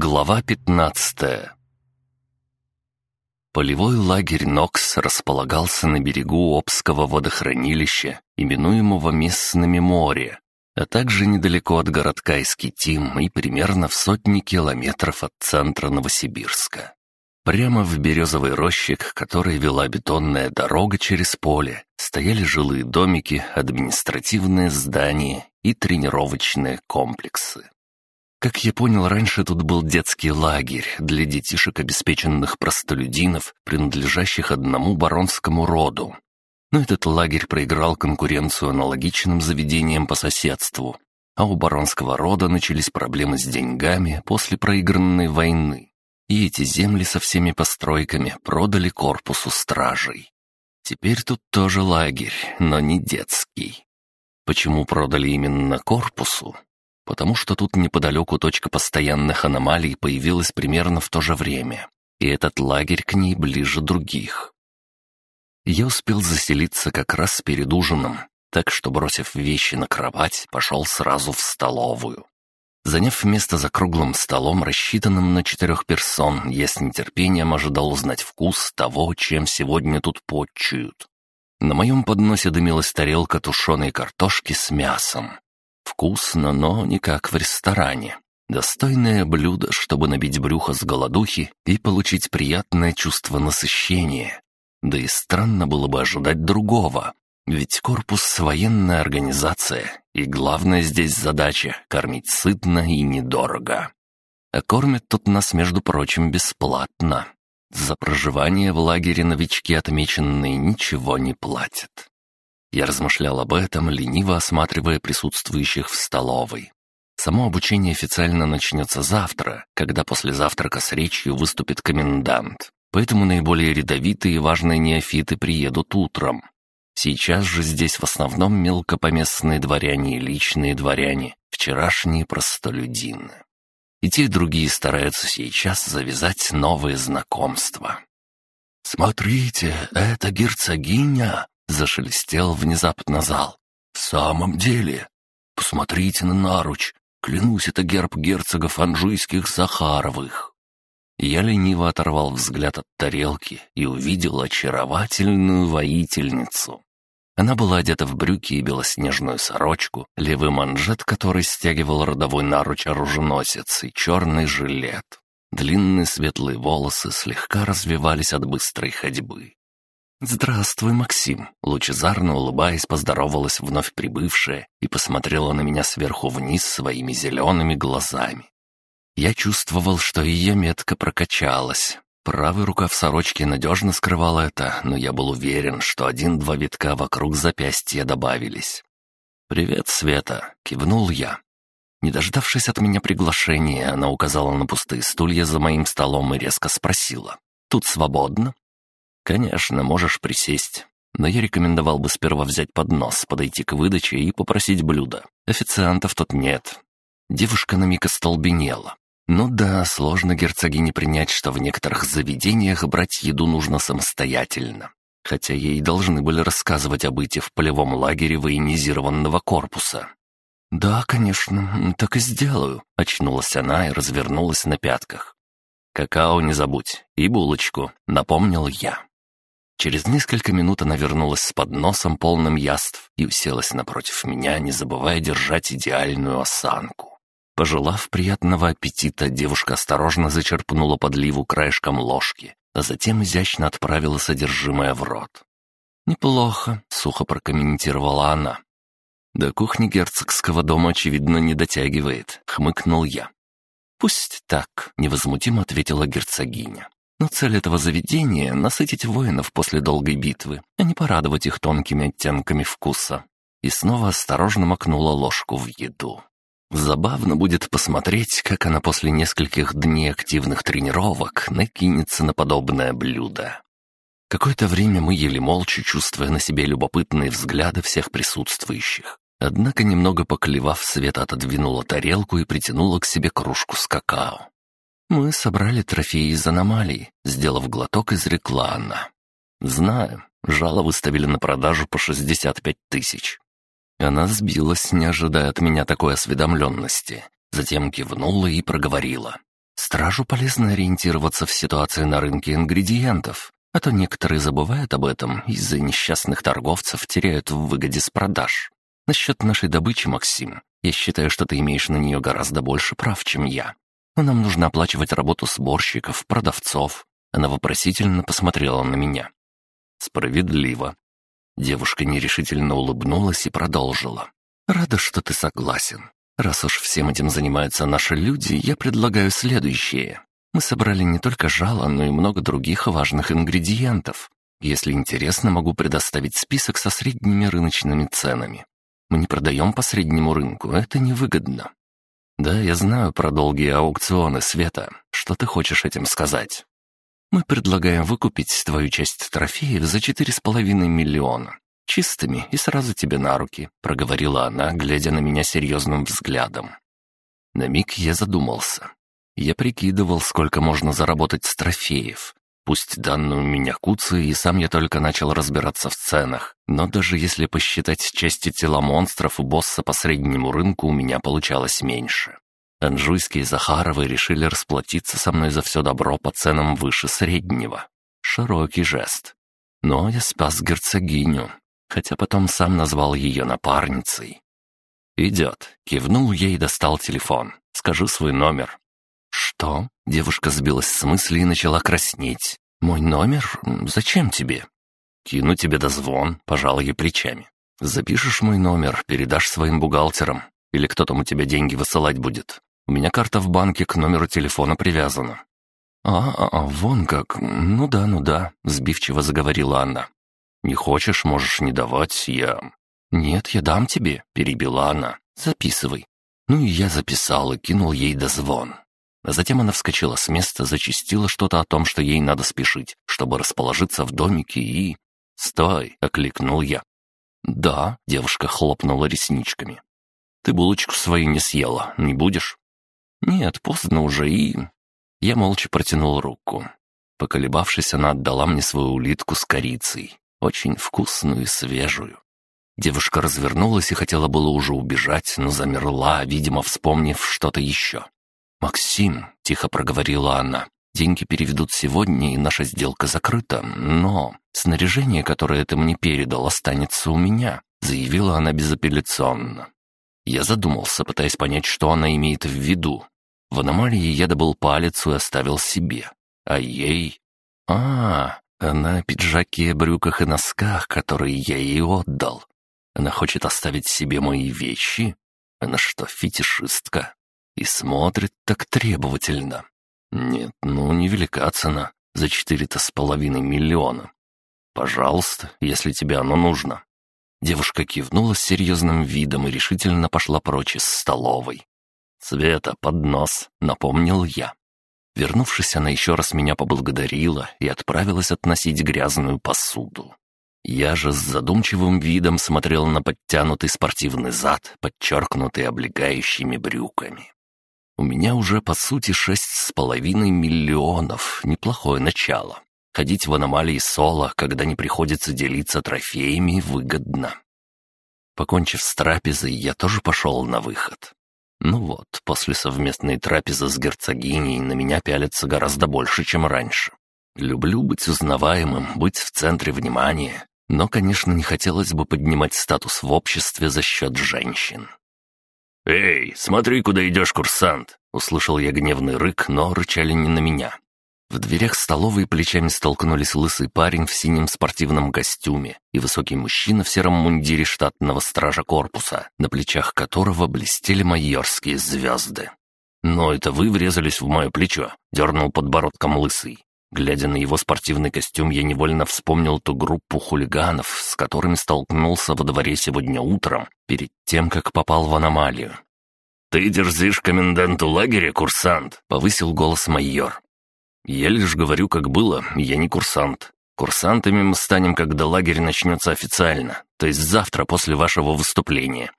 Глава 15 Полевой лагерь «Нокс» располагался на берегу Обского водохранилища, именуемого местными море, а также недалеко от городка Искитим и примерно в сотни километров от центра Новосибирска. Прямо в березовой роще, к которой вела бетонная дорога через поле, стояли жилые домики, административные здания и тренировочные комплексы. Как я понял, раньше тут был детский лагерь для детишек, обеспеченных простолюдинов, принадлежащих одному баронскому роду. Но этот лагерь проиграл конкуренцию аналогичным заведениям по соседству, а у баронского рода начались проблемы с деньгами после проигранной войны. И эти земли со всеми постройками продали корпусу стражей. Теперь тут тоже лагерь, но не детский. Почему продали именно корпусу? Потому что тут неподалеку точка постоянных аномалий появилась примерно в то же время, и этот лагерь к ней ближе других. Я успел заселиться как раз перед ужином, так что, бросив вещи на кровать, пошел сразу в столовую. Заняв место за круглым столом, рассчитанным на четырех персон, я с нетерпением ожидал узнать вкус того, чем сегодня тут почуют. На моем подносе дымилась тарелка тушеной картошки с мясом. Вкусно, но не как в ресторане. Достойное блюдо, чтобы набить брюхо с голодухи и получить приятное чувство насыщения. Да и странно было бы ожидать другого. Ведь корпус — военная организация, и главная здесь задача — кормить сытно и недорого. А кормят тут нас, между прочим, бесплатно. За проживание в лагере новички отмеченные ничего не платят. Я размышлял об этом, лениво осматривая присутствующих в столовой. Само обучение официально начнется завтра, когда после завтрака с речью выступит комендант. Поэтому наиболее рядовитые и важные неофиты приедут утром. Сейчас же здесь в основном мелкопоместные дворяне и личные дворяне, вчерашние простолюдины. И те, и другие стараются сейчас завязать новые знакомства. «Смотрите, это герцогиня!» Зашелестел внезапно зал. «В самом деле? Посмотрите на наруч. Клянусь, это герб герцогов анжуйских Захаровых». Я лениво оторвал взгляд от тарелки и увидел очаровательную воительницу. Она была одета в брюки и белоснежную сорочку, левый манжет который стягивал родовой наруч оруженосец и черный жилет. Длинные светлые волосы слегка развивались от быстрой ходьбы. «Здравствуй, Максим!» Лучезарно улыбаясь, поздоровалась вновь прибывшая и посмотрела на меня сверху вниз своими зелеными глазами. Я чувствовал, что ее метка прокачалась. Правый рукав сорочки надежно скрывал это, но я был уверен, что один-два витка вокруг запястья добавились. «Привет, Света!» — кивнул я. Не дождавшись от меня приглашения, она указала на пустые стулья за моим столом и резко спросила. «Тут свободно?» «Конечно, можешь присесть. Но я рекомендовал бы сперва взять поднос, подойти к выдаче и попросить блюдо. Официантов тут нет». Девушка на миг остолбенела. Ну да, сложно герцогине принять, что в некоторых заведениях брать еду нужно самостоятельно. Хотя ей должны были рассказывать о быте в полевом лагере военизированного корпуса. «Да, конечно, так и сделаю», — очнулась она и развернулась на пятках. «Какао не забудь и булочку», — напомнил я. Через несколько минут она вернулась с подносом, полным яств, и уселась напротив меня, не забывая держать идеальную осанку. Пожелав приятного аппетита, девушка осторожно зачерпнула подливу краешком ложки, а затем изящно отправила содержимое в рот. «Неплохо», — сухо прокомментировала она. «До кухни герцогского дома, очевидно, не дотягивает», — хмыкнул я. «Пусть так», — невозмутимо ответила герцогиня. Но цель этого заведения — насытить воинов после долгой битвы, а не порадовать их тонкими оттенками вкуса. И снова осторожно макнула ложку в еду. Забавно будет посмотреть, как она после нескольких дней активных тренировок накинется на подобное блюдо. Какое-то время мы ели молча, чувствуя на себе любопытные взгляды всех присутствующих. Однако, немного поклевав, Света отодвинула тарелку и притянула к себе кружку с какао. «Мы собрали трофеи из аномалий», — сделав глоток, изрекла она. «Знаю, жало выставили на продажу по 65 тысяч». Она сбилась, не ожидая от меня такой осведомленности. Затем кивнула и проговорила. Стражу полезно ориентироваться в ситуации на рынке ингредиентов, а то некоторые забывают об этом из-за несчастных торговцев теряют в выгоде с продаж. Насчет нашей добычи, Максим, я считаю, что ты имеешь на нее гораздо больше прав, чем я. Нам нужно оплачивать работу сборщиков, продавцов. Она вопросительно посмотрела на меня. Справедливо. Девушка нерешительно улыбнулась и продолжила. «Рада, что ты согласен. Раз уж всем этим занимаются наши люди, я предлагаю следующее. Мы собрали не только жало, но и много других важных ингредиентов. Если интересно, могу предоставить список со средними рыночными ценами. Мы не продаем по среднему рынку, это невыгодно. Да, я знаю про долгие аукционы, Света. Что ты хочешь этим сказать? Мы предлагаем выкупить твою часть трофеев за четыре с половиной миллиона чистыми и сразу тебе на руки», — проговорила она, глядя на меня серьезным взглядом. На миг я задумался. Я прикидывал, сколько можно заработать с трофеев. Пусть данные у меня куцы, и сам я только начал разбираться в ценах, но даже если посчитать части тела монстров у босса по среднему рынку, у меня получалось меньше. Анжуйские и Захаровы решили расплатиться со мной за все добро по ценам выше среднего. Широкий жест. Но я спас герцогиню, хотя потом сам назвал ее напарницей. «Идет», — кивнул ей и достал телефон. «Скажи свой номер». «Что?» — девушка сбилась с мысли и начала краснеть. «Мой номер? Зачем тебе?» «Кину тебе дозвон», — пожал ей плечами. «Запишешь мой номер, передашь своим бухгалтерам. Или кто там у тебя деньги высылать будет. У меня карта в банке к номеру телефона привязана». «А, а, а вон как. Ну да, ну да», — сбивчиво заговорила она. Не хочешь, можешь не давать, я...» «Нет, я дам тебе», — перебила она. «Записывай». Ну и я записал и кинул ей дозвон. Затем она вскочила с места, зачистила что-то о том, что ей надо спешить, чтобы расположиться в домике и... «Стой!» — окликнул я. «Да», — девушка хлопнула ресничками. «Ты булочку свою не съела, не будешь?» «Нет, поздно уже и...» Я молча протянул руку. Поколебавшись, она отдала мне свою улитку с корицей очень вкусную и свежую. Девушка развернулась и хотела было уже убежать, но замерла, видимо, вспомнив что-то еще. «Максим», — тихо проговорила она, — «деньги переведут сегодня, и наша сделка закрыта, но снаряжение, которое ты мне передал, останется у меня», — заявила она безапелляционно. Я задумался, пытаясь понять, что она имеет в виду. В аномалии я добыл палец и оставил себе. А ей... А, она о пиджаке, брюках и носках, которые я ей отдал. Она хочет оставить себе мои вещи? Она что, фетишистка? И смотрит так требовательно. Нет, ну, невелика цена за четыре-то с половиной миллиона. Пожалуйста, если тебе оно нужно. Девушка кивнула с серьезным видом и решительно пошла прочь из столовой. «Света, поднос», — напомнил я. Вернувшись, она еще раз меня поблагодарила и отправилась относить грязную посуду. Я же с задумчивым видом смотрел на подтянутый спортивный зад, подчеркнутый облегающими брюками. У меня уже, по сути, шесть с половиной миллионов. Неплохое начало. Ходить в аномалии соло, когда не приходится делиться трофеями, выгодно. Покончив с трапезой, я тоже пошел на выход. Ну вот, после совместной трапезы с герцогиней на меня пялится гораздо больше, чем раньше. Люблю быть узнаваемым, быть в центре внимания, но, конечно, не хотелось бы поднимать статус в обществе за счет женщин. «Эй, смотри, куда идешь, курсант!» Услышал я гневный рык, но рычали не на меня. В дверях столовой плечами столкнулись лысый парень в синем спортивном костюме и высокий мужчина в сером мундире штатного стража корпуса, на плечах которого блестели майорские звезды. «Но это вы врезались в мое плечо», — дернул подбородком лысый. Глядя на его спортивный костюм, я невольно вспомнил ту группу хулиганов, с которыми столкнулся во дворе сегодня утром, перед тем, как попал в аномалию. «Ты дерзишь коменданту лагеря, курсант?» — повысил голос майор. «Я лишь говорю, как было, я не курсант. Курсантами мы станем, когда лагерь начнется официально, то есть завтра после вашего выступления».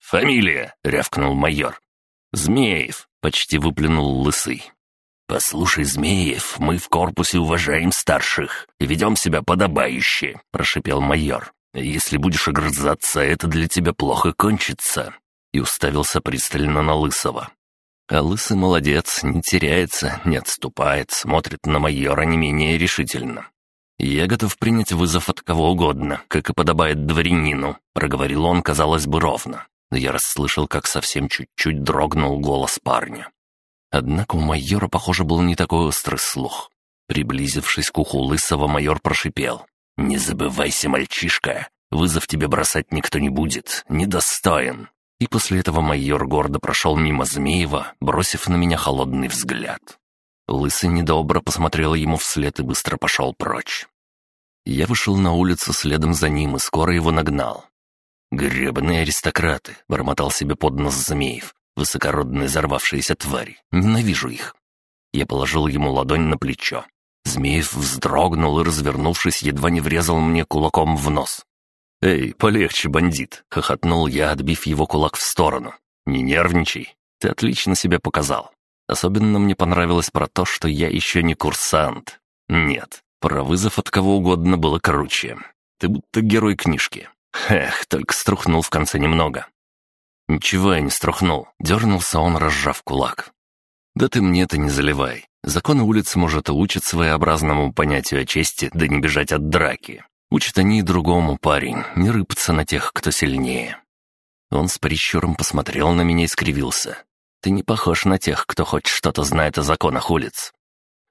«Фамилия?» — рявкнул майор. «Змеев», — почти выплюнул лысый. «Послушай, Змеев, мы в корпусе уважаем старших и ведем себя подобающе», — прошипел майор. «Если будешь огрызаться, это для тебя плохо кончится». И уставился пристально на Лысого. А лысый молодец, не теряется, не отступает, смотрит на майора не менее решительно. «Я готов принять вызов от кого угодно, как и подобает дворянину», — проговорил он, казалось бы, ровно. Но я расслышал, как совсем чуть-чуть дрогнул голос парня. Однако у майора, похоже, был не такой острый слух. Приблизившись к уху Лысого, майор прошипел. «Не забывайся, мальчишка, вызов тебе бросать никто не будет, недостоин». И после этого майор гордо прошел мимо Змеева, бросив на меня холодный взгляд. Лысый недобро посмотрел ему вслед и быстро пошел прочь. Я вышел на улицу следом за ним и скоро его нагнал. «Гребаные аристократы!» — бормотал себе под нос Змеев. «Высокородные взорвавшиеся твари! Ненавижу их!» Я положил ему ладонь на плечо. Змеев вздрогнул и, развернувшись, едва не врезал мне кулаком в нос. «Эй, полегче, бандит!» — хохотнул я, отбив его кулак в сторону. «Не нервничай, ты отлично себя показал. Особенно мне понравилось про то, что я еще не курсант. Нет, про вызов от кого угодно было круче. Ты будто герой книжки. Эх, только струхнул в конце немного». «Ничего я не струхнул», — дернулся он, разжав кулак. «Да ты мне это не заливай. Законы улиц, может, и учат своеобразному понятию о чести, да не бежать от драки. Учат они и другому, парень, не рыпаться на тех, кто сильнее. Он с прищуром посмотрел на меня и скривился. Ты не похож на тех, кто хоть что-то знает о законах улиц.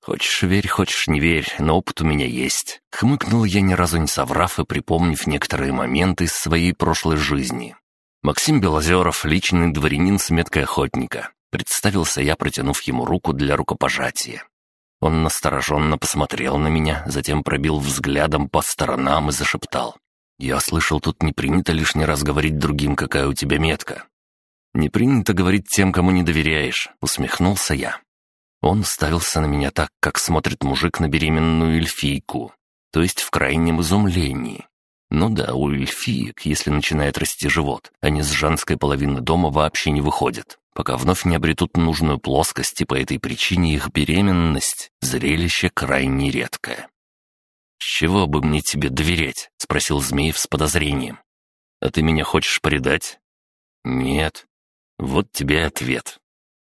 Хочешь верь, хочешь не верь, но опыт у меня есть. Хмыкнул я ни разу не соврав и припомнив некоторые моменты из своей прошлой жизни. Максим Белозеров, личный дворянин с меткой охотника. Представился я, протянув ему руку для рукопожатия. Он настороженно посмотрел на меня, затем пробил взглядом по сторонам и зашептал. «Я слышал, тут не принято лишний раз говорить другим, какая у тебя метка». «Не принято говорить тем, кому не доверяешь», — усмехнулся я. Он ставился на меня так, как смотрит мужик на беременную эльфийку, то есть в крайнем изумлении. Ну да, у эльфиек, если начинает расти живот, они с женской половины дома вообще не выходят пока вновь не обретут нужную плоскость, и по этой причине их беременность — зрелище крайне редкое. «С чего бы мне тебе доверять?» — спросил Змеев с подозрением. «А ты меня хочешь предать?» «Нет». Вот тебе ответ.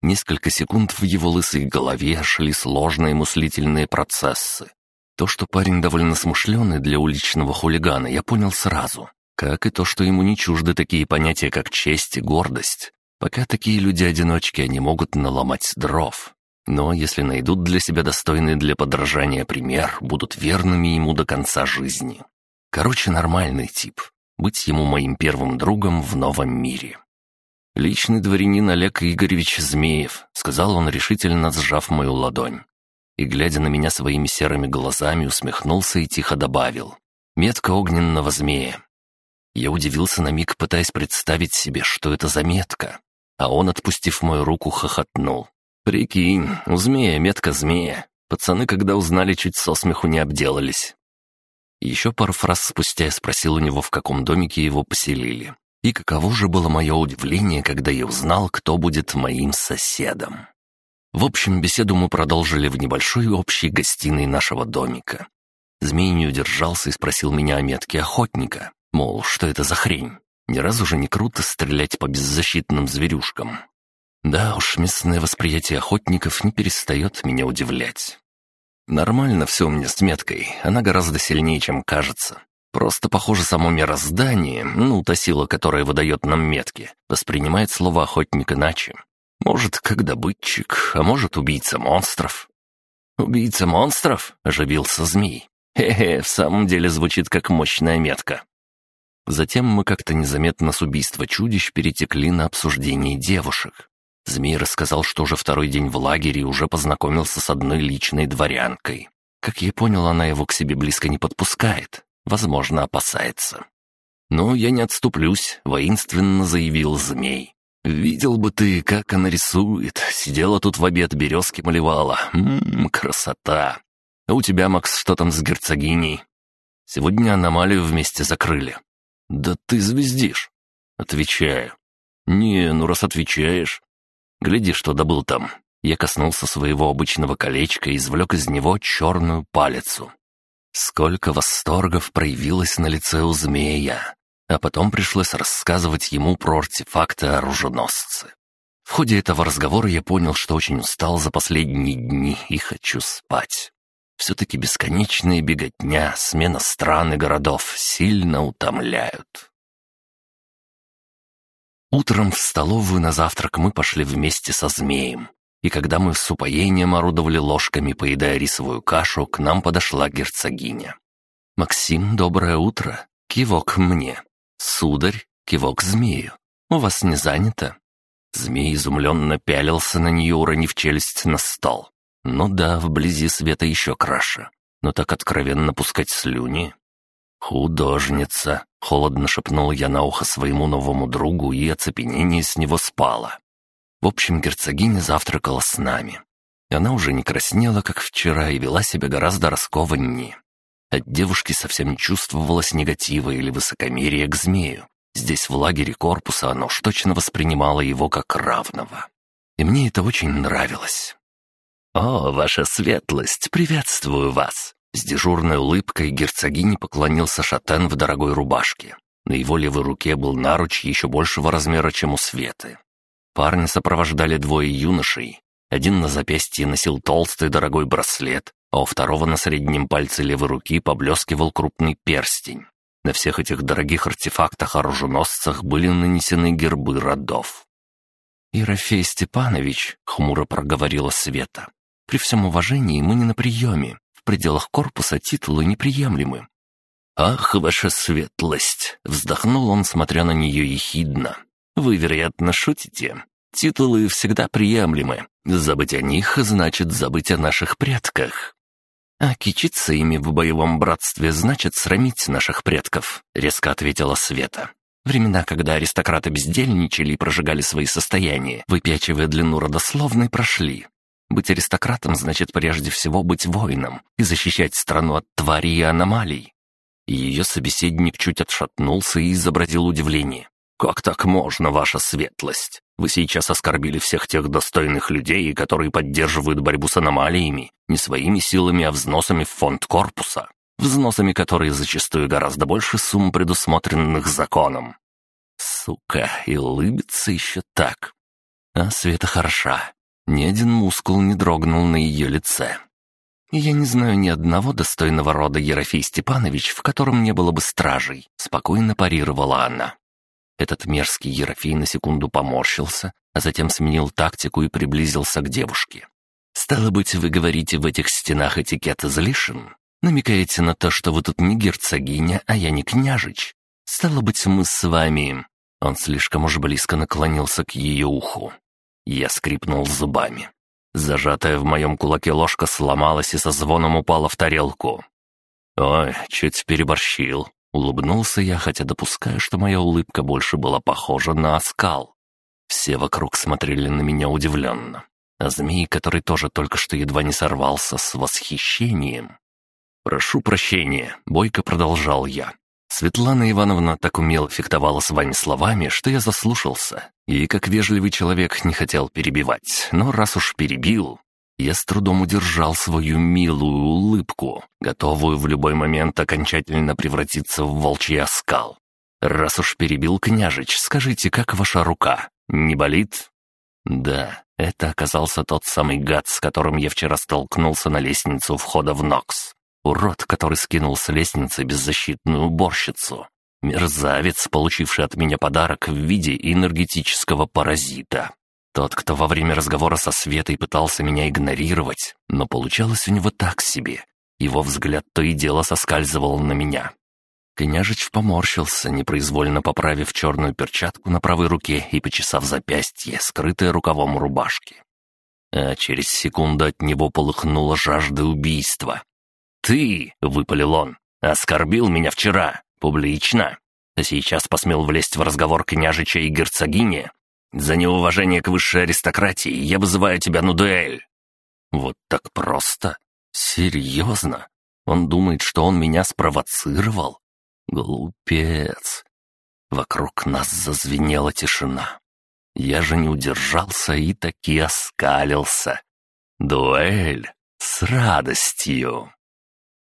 Несколько секунд в его лысой голове шли сложные мыслительные процессы. То, что парень довольно смышленый для уличного хулигана, я понял сразу. Как и то, что ему не чужды такие понятия, как честь и гордость. Пока такие люди-одиночки, они могут наломать дров. Но если найдут для себя достойный для подражания пример, будут верными ему до конца жизни. Короче, нормальный тип. Быть ему моим первым другом в новом мире. «Личный дворянин Олег Игоревич Змеев», — сказал он, решительно сжав мою ладонь. И, глядя на меня своими серыми глазами, усмехнулся и тихо добавил. «Метка огненного змея». Я удивился на миг, пытаясь представить себе, что это за метка а он, отпустив мою руку, хохотнул. «Прикинь, у змея метка змея. Пацаны, когда узнали, чуть со смеху не обделались». Еще пару фраз спустя я спросил у него, в каком домике его поселили. И каково же было мое удивление, когда я узнал, кто будет моим соседом. В общем, беседу мы продолжили в небольшой общей гостиной нашего домика. Змей не удержался и спросил меня о метке охотника. Мол, что это за хрень? Ни разу же не круто стрелять по беззащитным зверюшкам. Да уж, местное восприятие охотников не перестает меня удивлять. Нормально все у меня с меткой, она гораздо сильнее, чем кажется. Просто, похоже, само мироздание, ну, та сила, которая выдает нам метки, воспринимает слово «охотник» иначе. Может, как добытчик, а может, убийца монстров. «Убийца монстров?» — оживился змей. «Хе-хе, в самом деле звучит как мощная метка. Затем мы как-то незаметно с убийства чудищ перетекли на обсуждение девушек. Змей рассказал, что уже второй день в лагере уже познакомился с одной личной дворянкой. Как я понял, она его к себе близко не подпускает. Возможно, опасается. «Но я не отступлюсь», — воинственно заявил змей. «Видел бы ты, как она рисует. Сидела тут в обед, березки малевала. Ммм, красота. А у тебя, Макс, что там с герцогиней?» «Сегодня аномалию вместе закрыли. «Да ты звездишь!» Отвечаю. «Не, ну раз отвечаешь...» «Гляди, что добыл там». Я коснулся своего обычного колечка и извлек из него черную палицу. Сколько восторгов проявилось на лице у змея. А потом пришлось рассказывать ему про артефакты оруженосцы. В ходе этого разговора я понял, что очень устал за последние дни и хочу спать. Все-таки бесконечная беготня, смена стран и городов сильно утомляют. Утром в столовую на завтрак мы пошли вместе со змеем. И когда мы с упоением орудовали ложками, поедая рисовую кашу, к нам подошла герцогиня. «Максим, доброе утро!» Кивок мне. «Сударь!» Кивок змею. «У вас не занято?» Змей изумленно пялился на нее, уронив челюсть на стол. Ну да, вблизи света еще краше. Но так откровенно пускать слюни. «Художница», — холодно шепнул я на ухо своему новому другу, и оцепенение с него спало. В общем, герцогиня завтракала с нами. Она уже не краснела, как вчера, и вела себя гораздо раскованнее. От девушки совсем не чувствовалось негатива или высокомерия к змею. Здесь, в лагере корпуса, она уж точно воспринимала его как равного. И мне это очень нравилось. «О, ваша светлость, приветствую вас!» С дежурной улыбкой герцогини поклонился шатен в дорогой рубашке. На его левой руке был наруч еще большего размера, чем у Светы. Парня сопровождали двое юношей. Один на запястье носил толстый дорогой браслет, а у второго на среднем пальце левой руки поблескивал крупный перстень. На всех этих дорогих артефактах-оруженосцах были нанесены гербы родов. «Ерофей Степанович», — хмуро проговорила Света, — «при всем уважении мы не на приеме. В пределах корпуса титулы неприемлемы». «Ах, ваша светлость!» — вздохнул он, смотря на нее ехидно. «Вы, вероятно, шутите. Титулы всегда приемлемы. Забыть о них значит забыть о наших предках. «А кичиться ими в боевом братстве значит срамить наших предков», — резко ответила Света. Времена, когда аристократы бездельничали и прожигали свои состояния, выпячивая длину родословной, прошли. Быть аристократом значит прежде всего быть воином и защищать страну от тварей и аномалий. Ее собеседник чуть отшатнулся и изобразил удивление. «Как так можно, ваша светлость? Вы сейчас оскорбили всех тех достойных людей, которые поддерживают борьбу с аномалиями, не своими силами, а взносами в фонд корпуса. Взносами, которые зачастую гораздо больше сумм, предусмотренных законом. Сука, и улыбится еще так. А Света хороша. Ни один мускул не дрогнул на ее лице. «Я не знаю ни одного достойного рода Ерофей Степанович, в котором не было бы стражей», — спокойно парировала она. Этот мерзкий Ерофей на секунду поморщился, а затем сменил тактику и приблизился к девушке. «Стало быть, вы говорите, в этих стенах этикет излишен? Намекаете на то, что вы тут не герцогиня, а я не княжич? Стало быть, мы с вами...» Он слишком уж близко наклонился к ее уху. Я скрипнул зубами. Зажатая в моем кулаке ложка сломалась и со звоном упала в тарелку. «Ой, чуть переборщил», Улыбнулся я, хотя допускаю, что моя улыбка больше была похожа на оскал. Все вокруг смотрели на меня удивленно, а змей, который тоже только что едва не сорвался с восхищением. «Прошу прощения», — бойко продолжал я. Светлана Ивановна так умело фехтовала с вами словами, что я заслушался, и, как вежливый человек, не хотел перебивать, но раз уж перебил, я с трудом удержал свою милую улыбку, готовую в любой момент окончательно превратиться в волчий оскал. «Раз уж перебил княжич, скажите, как ваша рука? Не болит?» «Да, это оказался тот самый гад, с которым я вчера столкнулся на лестницу входа в Нокс. Урод, который скинул с лестницы беззащитную уборщицу. Мерзавец, получивший от меня подарок в виде энергетического паразита. Тот, кто во время разговора со Светой пытался меня игнорировать, но получалось у него так себе. Его взгляд то и дело соскальзывал на меня. Княжич поморщился, непроизвольно поправив черную перчатку на правой руке и почесав запястье, скрытое рукавом рубашки. А через секунду от него полыхнула жажда убийства. «Ты!» — выпалил он. «Оскорбил меня вчера, публично. А сейчас посмел влезть в разговор княжича и герцогини, за неуважение к высшей аристократии я вызываю тебя на дуэль». «Вот так просто? Серьезно? Он думает, что он меня спровоцировал? Глупец!» Вокруг нас зазвенела тишина. Я же не удержался и таки оскалился. «Дуэль! С радостью!»